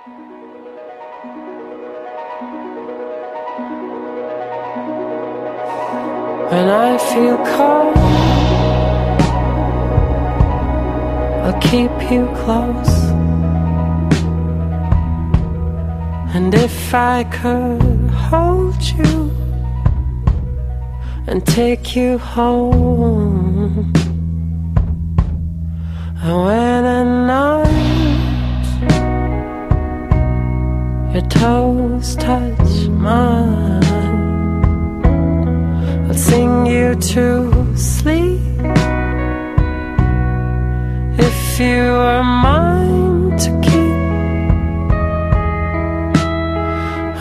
When I feel cold, I'll keep you close. And if I could hold you and take you home, and toes touch mine I'll sing you to sleep if you are mine to keep.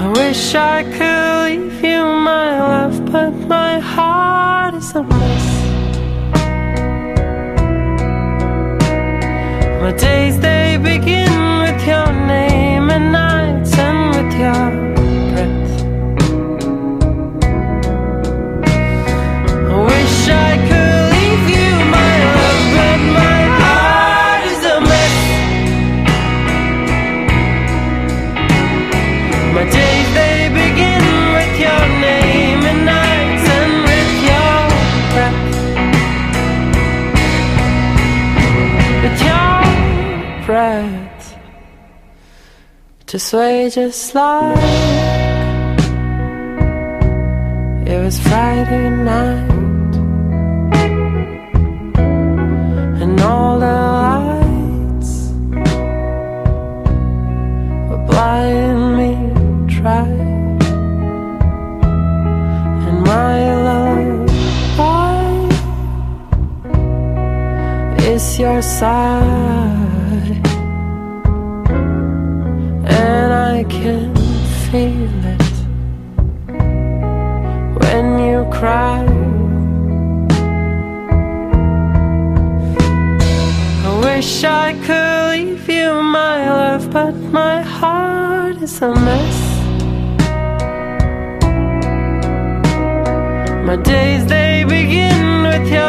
I wish I could leave you, my love, but my heart is a mess. My days they begin to sway just like it was Friday night, and all the lights were blinding me dry, and my love is your side. Can feel it when you cry. I wish I could leave you, my love, but my heart is a mess. My days they begin with your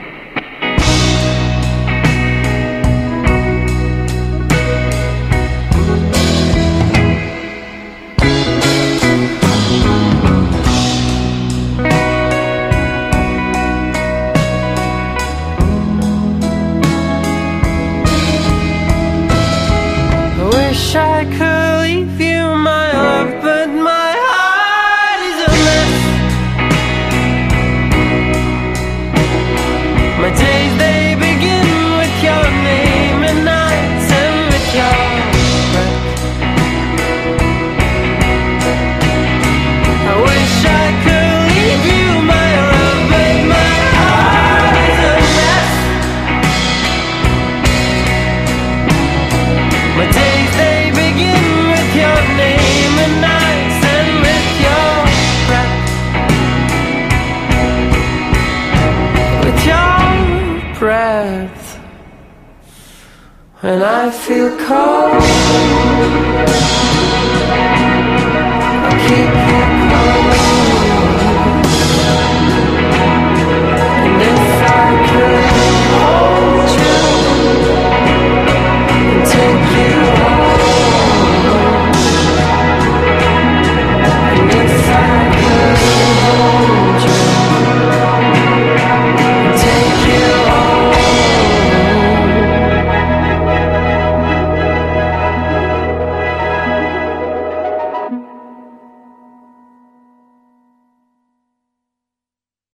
when I feel cold.